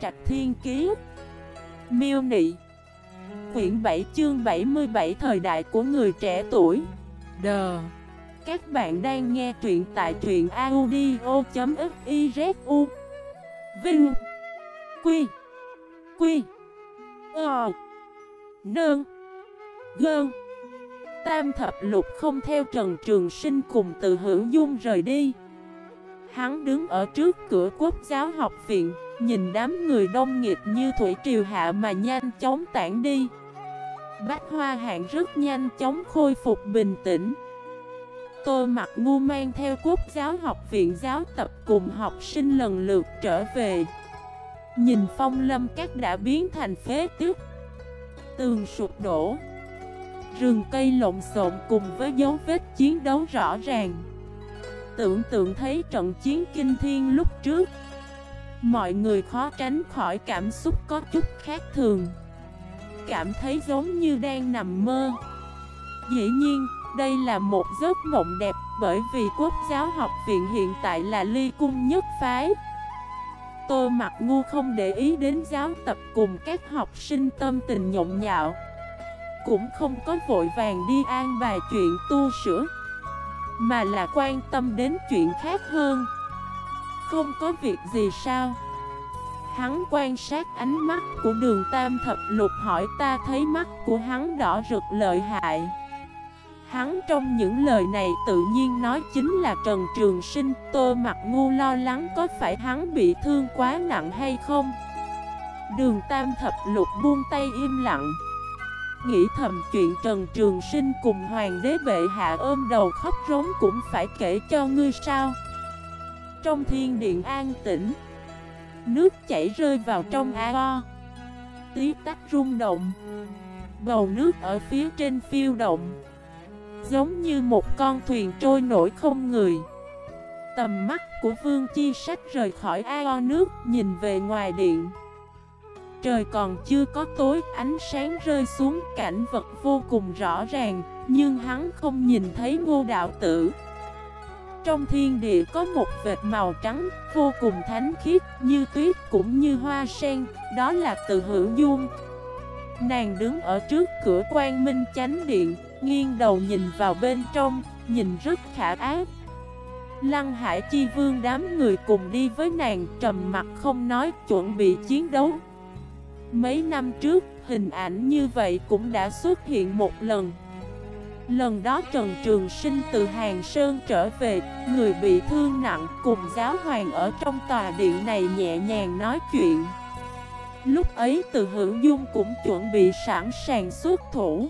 Trạch Thiên Kiế Miêu Nị. Quyển 7 chương 77 Thời đại của người trẻ tuổi. Đờ Các bạn đang nghe truyện tại truyện audio.xyzu Vinh. Quy. Quy. Ờ Nương. Gơn. Tam thập lục không theo Trần Trường Sinh cùng từ hữu dung rời đi. Hắn đứng ở trước cửa quốc giáo học viện. Nhìn đám người đông nghịch như thủy triều hạ mà nhanh chóng tản đi. Bách hoa hạng rất nhanh chóng khôi phục bình tĩnh. Tôi mặc ngu mang theo quốc giáo học viện giáo tập cùng học sinh lần lượt trở về. Nhìn phong lâm các đã biến thành phế tức Tường sụp đổ. Rừng cây lộn xộn cùng với dấu vết chiến đấu rõ ràng. Tưởng tượng thấy trận chiến kinh thiên lúc trước Mọi người khó tránh khỏi cảm xúc có chút khác thường. Cảm thấy giống như đang nằm mơ. Dĩ nhiên, đây là một giấc mộng đẹp Bởi vì quốc giáo học viện hiện tại là ly cung nhất phái. Tôi mặc ngu không để ý đến giáo tập cùng các học sinh tâm tình nhộn nhạo. Cũng không có vội vàng đi an bài chuyện tu sửa Mà là quan tâm đến chuyện khác hơn. Không có việc gì sao? Hắn quan sát ánh mắt của đường tam thập lục hỏi ta thấy mắt của hắn đỏ rực lợi hại. Hắn trong những lời này tự nhiên nói chính là Trần Trường Sinh, Tô mặt ngu lo lắng có phải hắn bị thương quá nặng hay không? Đường tam thập lục buông tay im lặng. Nghĩ thầm chuyện Trần Trường Sinh cùng Hoàng đế bệ hạ ôm đầu khóc rống cũng phải kể cho ngươi sao? Trong thiên điện an tĩnh. Nước chảy rơi vào trong ao Tí tách rung động. Bầu nước ở phía trên phiêu động. Giống như một con thuyền trôi nổi không người. Tầm mắt của Vương Chi Sách rời khỏi ao nước, Nhìn về ngoài điện. Trời còn chưa có tối, Ánh sáng rơi xuống, cảnh vật vô cùng rõ ràng, Nhưng hắn không nhìn thấy ngô đạo tử trong thiên địa có một vệt màu trắng vô cùng thánh khiết như tuyết cũng như hoa sen, đó là từ hữu dung. Nàng đứng ở trước cửa quan minh chánh điện, nghiêng đầu nhìn vào bên trong, nhìn rất khả ác. Lăng Hải Chi Vương đám người cùng đi với nàng trầm mặt không nói chuẩn bị chiến đấu. Mấy năm trước, hình ảnh như vậy cũng đã xuất hiện một lần. Lần đó Trần Trường Sinh từ Hàng Sơn trở về, người bị thương nặng cùng giáo hoàng ở trong tòa điện này nhẹ nhàng nói chuyện. Lúc ấy từ hữu dung cũng chuẩn bị sẵn sàng xuất thủ.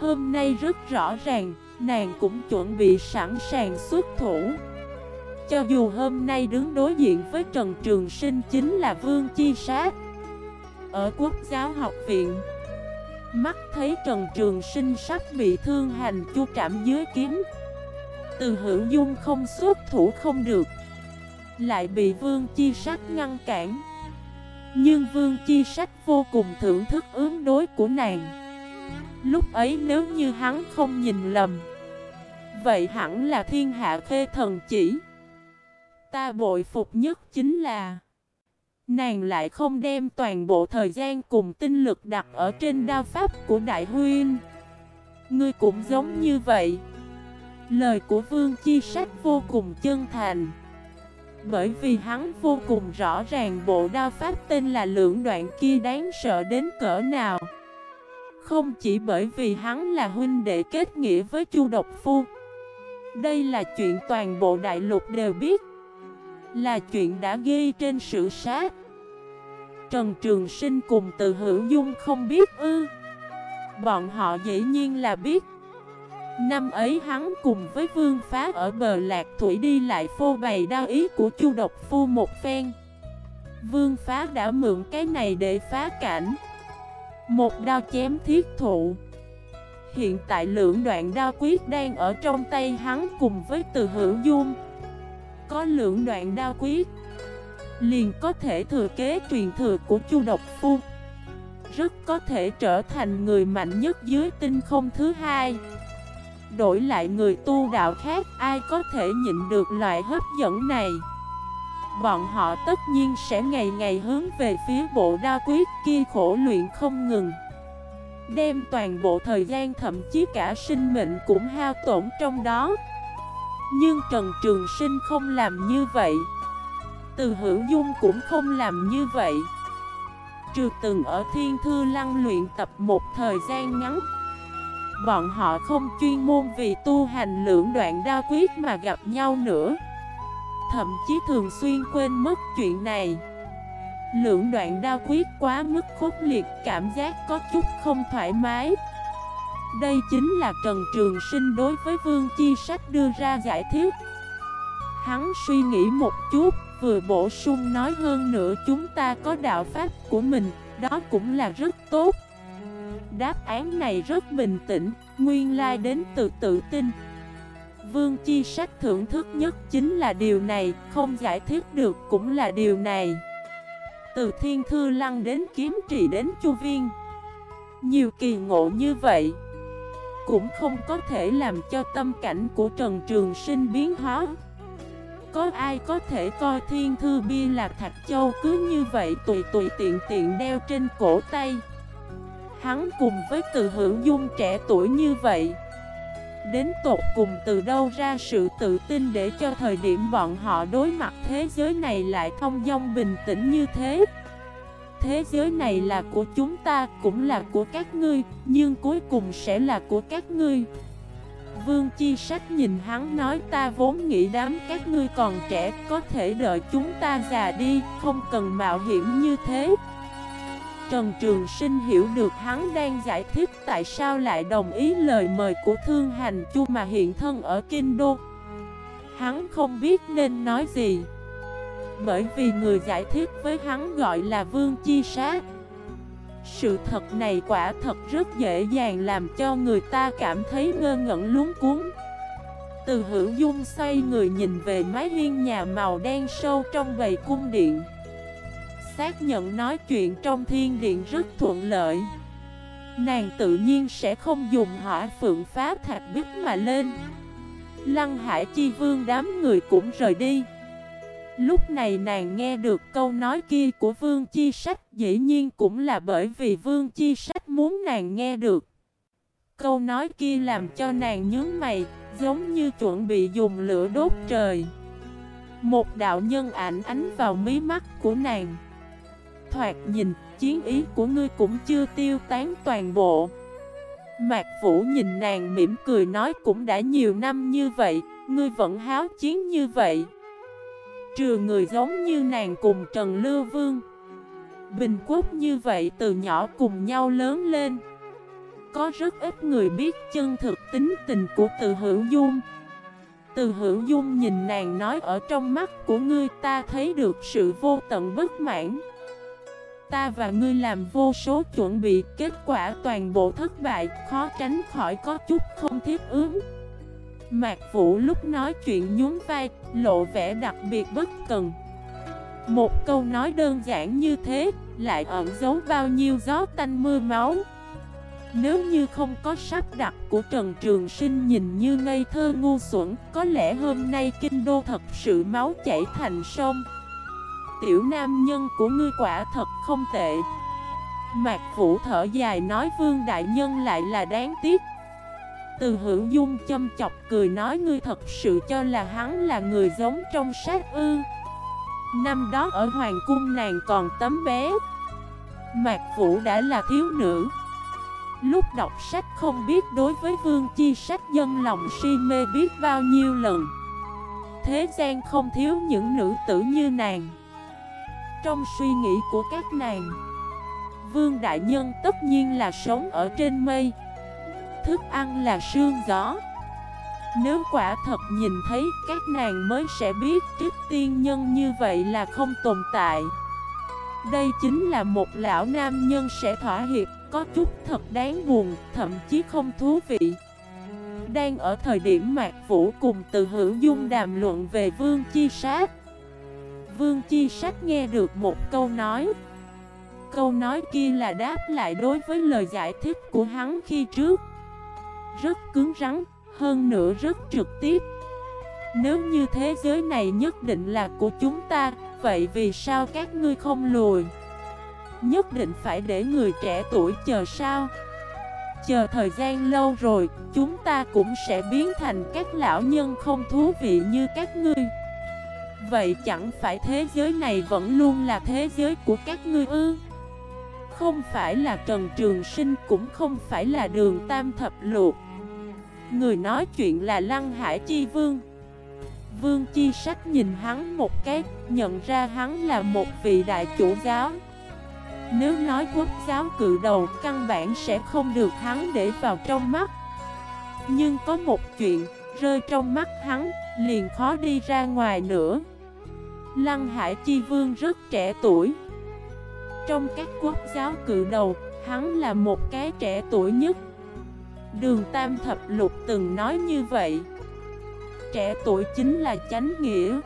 Hôm nay rất rõ ràng, nàng cũng chuẩn bị sẵn sàng xuất thủ. Cho dù hôm nay đứng đối diện với Trần Trường Sinh chính là Vương Chi Sát. Ở Quốc giáo học viện Mắt thấy Trần Trường Sinh sắp bị thương hành chu trạm dưới kiếm. Từ hữu dung không xuất thủ không được. Lại bị Vương Chi Sách ngăn cản. Nhưng Vương Chi Sách vô cùng thưởng thức ứng đối của nàng. Lúc ấy nếu như hắn không nhìn lầm, Vậy hẳn là thiên hạ khê thần chỉ. Ta bội phục nhất chính là Nàng lại không đem toàn bộ thời gian cùng tinh lực đặt ở trên đao pháp của Đại Huyên Ngươi cũng giống như vậy. Lời của Vương Chi Sách vô cùng chân thành. Bởi vì hắn vô cùng rõ ràng bộ đao pháp tên là lưỡng đoạn kia đáng sợ đến cỡ nào. Không chỉ bởi vì hắn là huynh đệ kết nghĩa với Chu Độc Phu, Đây là chuyện toàn bộ đại lục đều biết là chuyện đã ghi trên sự sát. Trần Trường Sinh cùng từ hữu dung không biết ư? Bọn họ dĩ nhiên là biết. Năm ấy hắn cùng với vương phá ở bờ lạc thủy đi lại phô bày đao ý của chu độc phu một phen. Vương phá đã mượn cái này để phá cảnh. Một đao chém thiết thụ. Hiện tại lượng đoạn đao quyết đang ở trong tay hắn cùng với từ hữu dung có lượng đoạn đao quyết Liền có thể thừa kế truyền thừa của Chu Độc Phu. Rất có thể trở thành người mạnh nhất dưới tinh không thứ hai. Đổi lại người tu đạo khác, ai có thể nhịn được loại hấp dẫn này? Bọn họ tất nhiên sẽ ngày ngày hướng về phía bộ đa quyết kia khổ luyện không ngừng. Đem toàn bộ thời gian thậm chí cả sinh mệnh cũng hao tổn trong đó. Nhưng Trần Trường Sinh không làm như vậy. Từ hữu dung cũng không làm như vậy. Trừ từng ở thiên thư lăng luyện tập một thời gian ngắn, Bọn họ không chuyên môn vì tu hành lưỡng đoạn đa quyết mà gặp nhau nữa. Thậm chí thường xuyên quên mất chuyện này. Lưỡng đoạn đa quyết quá mức khốc liệt, Cảm giác có chút không thoải mái. Đây chính là Trần Trường Sinh đối với Vương Chi Sách đưa ra giải thích. Hắn suy nghĩ một chút, Vừa bổ sung nói hơn nữa chúng ta có đạo pháp của mình, Đó cũng là rất tốt. Đáp án này rất bình tĩnh, Nguyên lai đến từ tự tin. Vương Chi Sách thưởng thức nhất chính là điều này, Không giải thích được cũng là điều này. Từ Thiên Thư Lăng đến Kiếm Trì đến Chu Viên. Nhiều kỳ ngộ như vậy. Cũng không có thể làm cho tâm cảnh của Trần Trường Sinh biến hóa. Có ai có thể coi thiên thư bia là Thạch Châu cứ như vậy tùy tùy tiện tiện đeo trên cổ tay? Hắn cùng với từ hữu dung trẻ tuổi như vậy, Đến tột cùng từ đâu ra sự tự tin để cho thời điểm bọn họ đối mặt thế giới này lại thông dong bình tĩnh như thế? Thế giới này là của chúng ta, cũng là của các ngươi, Nhưng cuối cùng sẽ là của các ngươi Vương Chi Sách nhìn hắn nói, ta vốn nghĩ đám các ngươi còn trẻ Có thể đợi chúng ta già đi, Không cần mạo hiểm như thế Trần Trường Sinh hiểu được hắn đang giải thích tại sao lại đồng ý lời mời của Thương Hành Chu mà hiện thân ở Kinh Đô. Hắn không biết nên nói gì. Bởi vì người giải thích với hắn gọi là Vương Chi Sát. Sự thật này quả thật rất dễ dàng làm cho người ta cảm thấy ngơ ngẩn luống cuốn. Từ hữu dung xoay người nhìn về mái hiên nhà màu đen sâu trong bầy cung điện xác nhận nói chuyện trong thiên điện rất thuận lợi Nàng tự nhiên sẽ không dùng hỏa phượng phá thạch bích mà lên Lăng hải chi vương đám người cũng rời đi Lúc này nàng nghe được câu nói kia của vương chi sách Dĩ nhiên cũng là bởi vì vương chi sách muốn nàng nghe được. Câu nói kia làm cho nàng nhướng mày Giống như chuẩn bị dùng lửa đốt trời. Một đạo nhân ảnh ánh vào mí mắt của nàng. Thoạt nhìn, chiến ý của ngươi cũng chưa tiêu tán toàn bộ. Mạc Vũ nhìn nàng mỉm cười nói cũng đã nhiều năm như vậy, ngươi vẫn háo chiến như vậy. Trừ người giống như nàng cùng Trần Lưu Vương. Bình quốc như vậy từ nhỏ cùng nhau lớn lên. Có rất ít người biết chân thực tính tình của từ hữu dung. Từ hữu dung nhìn nàng nói ở trong mắt của ngươi, ta thấy được sự vô tận bất mãn. Ta và ngươi làm vô số chuẩn bị, Kết quả toàn bộ thất bại, Khó tránh khỏi có chút không thiết ứng. Mạc Vũ lúc nói chuyện nhún vai, Lộ vẻ đặc biệt bất cần. Một câu nói đơn giản như thế, Lại ẩn giấu bao nhiêu gió tanh mưa máu. Nếu như không có sắp đặt của Trần Trường Sinh nhìn như ngây thơ ngu xuẩn, Có lẽ hôm nay kinh đô thật sự máu chảy thành sông. Tiểu nam nhân của ngươi quả thật không tệ. Mạc Vũ thở dài nói Vương Đại Nhân lại là đáng tiếc. Từ hữu dung châm chọc cười nói ngươi thật sự cho là hắn là người giống trong sát ư. Năm đó ở Hoàng Cung nàng còn tấm bé. Mạc Vũ đã là thiếu nữ. Lúc đọc sách không biết đối với Vương Chi sách dân lòng si mê biết bao nhiêu lần. Thế gian không thiếu những nữ tử như nàng. Trong suy nghĩ của các nàng, Vương Đại Nhân tất nhiên là sống ở trên mây. Thức ăn là sương gió. Nếu quả thật nhìn thấy các nàng mới sẽ biết Trích tiên nhân như vậy là không tồn tại. Đây chính là một lão nam nhân sẽ thỏa hiệp Có chút thật đáng buồn, thậm chí không thú vị. Đang ở thời điểm Mạc Vũ cùng từ hữu dung đàm luận về Vương Chi Sát. Vương Chi Sách nghe được một câu nói. Câu nói kia là đáp lại đối với lời giải thích của hắn khi trước. Rất cứng rắn, hơn nữa rất trực tiếp Nếu như thế giới này nhất định là của chúng ta Vậy vì sao các ngươi không lùi? Nhất định phải để người trẻ tuổi chờ sao? Chờ thời gian lâu rồi, chúng ta cũng sẽ biến thành các lão nhân không thú vị như các ngươi Vậy chẳng phải thế giới này vẫn luôn là thế giới của các ngươi ư Không phải là Trần Trường Sinh cũng không phải là đường Tam Thập Luộc Người nói chuyện là Lăng Hải Chi Vương. Vương Chi Sách nhìn hắn một cái, Nhận ra hắn là một vị đại chủ giáo. Nếu nói quốc giáo cự đầu, Căn bản sẽ không được hắn để vào trong mắt. Nhưng có một chuyện, Rơi trong mắt hắn, Liền khó đi ra ngoài nữa. Lăng Hải Chi Vương rất trẻ tuổi. Trong các quốc giáo cự đầu, Hắn là một cái trẻ tuổi nhất. Đường Tam Thập Lục từng nói như vậy. Trẻ tuổi chính là chánh nghĩa.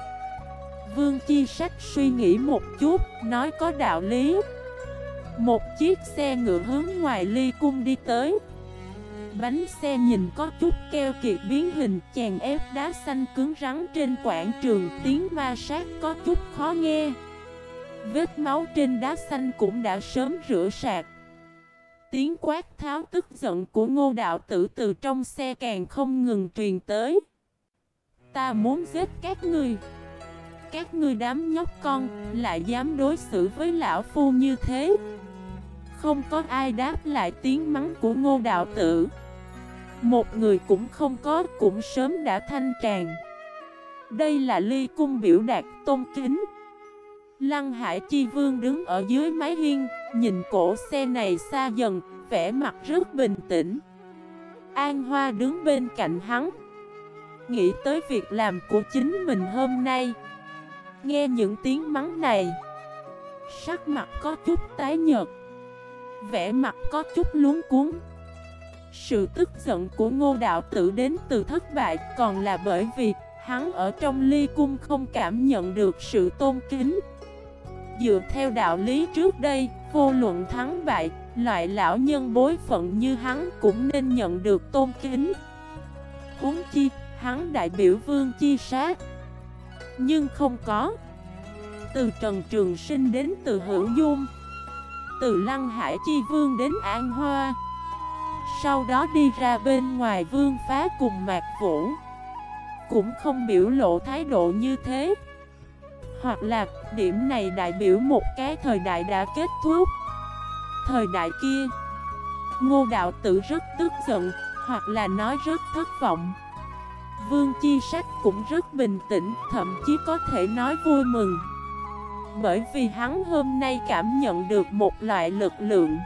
Vương Chi Sách suy nghĩ một chút, Nói có đạo lý. Một chiếc xe ngựa hướng ngoài ly cung đi tới. Bánh xe nhìn có chút keo kiệt biến hình, chèn ép đá xanh cứng rắn trên quảng trường, Tiếng ma sát có chút khó nghe. Vết máu trên đá xanh cũng đã sớm rửa sạch. Tiếng quát tháo tức giận của ngô đạo tử từ trong xe càng không ngừng truyền tới. Ta muốn giết các ngươi. Các ngươi đám nhóc con Lại dám đối xử với lão phu như thế. Không có ai đáp lại tiếng mắng của ngô đạo tử. Một người cũng không có, Cũng sớm đã thanh tràn Đây là ly cung biểu đạt tôn kính. Lăng Hải Chi Vương đứng ở dưới mái hiên, Nhìn cổ xe này xa dần, vẻ mặt rất bình tĩnh. An Hoa đứng bên cạnh hắn, Nghĩ tới việc làm của chính mình hôm nay. Nghe những tiếng mắng này, Sắc mặt có chút tái nhợt, Vẻ mặt có chút luống cuốn Sự tức giận của ngô đạo tử đến từ thất bại Còn là bởi vì hắn ở trong ly cung không cảm nhận được sự tôn kính. Dựa theo đạo lý trước đây, vô luận thắng bại, loại lão nhân bối phận như hắn cũng nên nhận được tôn kính. Huống chi, hắn đại biểu vương chi sát. Nhưng không có. Từ Trần Trường Sinh đến từ Hữu Dung, từ Lăng Hải Chi Vương đến An Hoa. Sau đó đi ra bên ngoài vương phá cùng Mạc Vũ Cũng không biểu lộ thái độ như thế hoặc là, điểm này đại biểu một cái thời đại đã kết thúc. Thời đại kia, Ngô đạo tử rất tức giận, Hoặc là nói rất thất vọng. Vương Chi Sách cũng rất bình tĩnh, Thậm chí có thể nói vui mừng. Bởi vì hắn hôm nay cảm nhận được một loại lực lượng.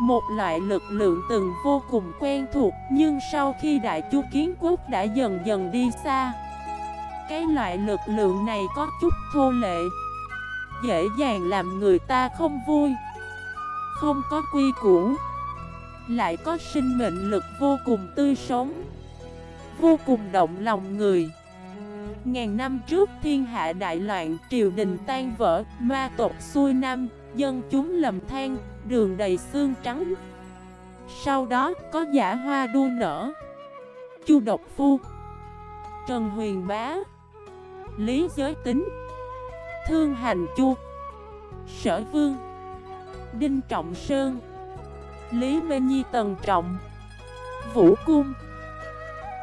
Một loại lực lượng từng vô cùng quen thuộc, Nhưng sau khi Đại Chu Kiến Quốc đã dần dần đi xa cái loại lực lượng này có chút thô lệ. Dễ dàng làm người ta không vui. Không có quy củ. Lại có sinh mệnh lực vô cùng tươi sống. Vô cùng động lòng người. Ngàn năm trước thiên hạ đại loạn, Triều đình tan vỡ, Ma tộc xuôi nam, Dân chúng lầm than, Đường đầy xương trắng. Sau đó có giả hoa đua nở. Chu Độc Phu. Trần Huyền Bá. Lý Giới Tính. Thương Hành Chu. Sở Vương. Đinh Trọng Sơn. Lý Mê Nhi Tần Trọng. Vũ Cung.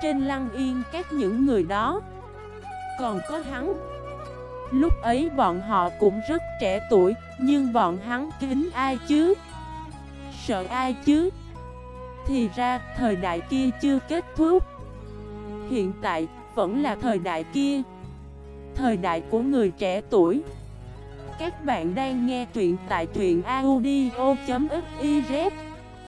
Trên lăng yên các những người đó. Còn có hắn. Lúc ấy bọn họ cũng rất trẻ tuổi, Nhưng bọn hắn kính ai chứ? Sợ ai chứ? Thì ra, thời đại kia chưa kết thúc. Hiện tại, vẫn là thời đại kia. Thời đại của người trẻ tuổi. Các bạn đang nghe truyện tại truyện audio.fif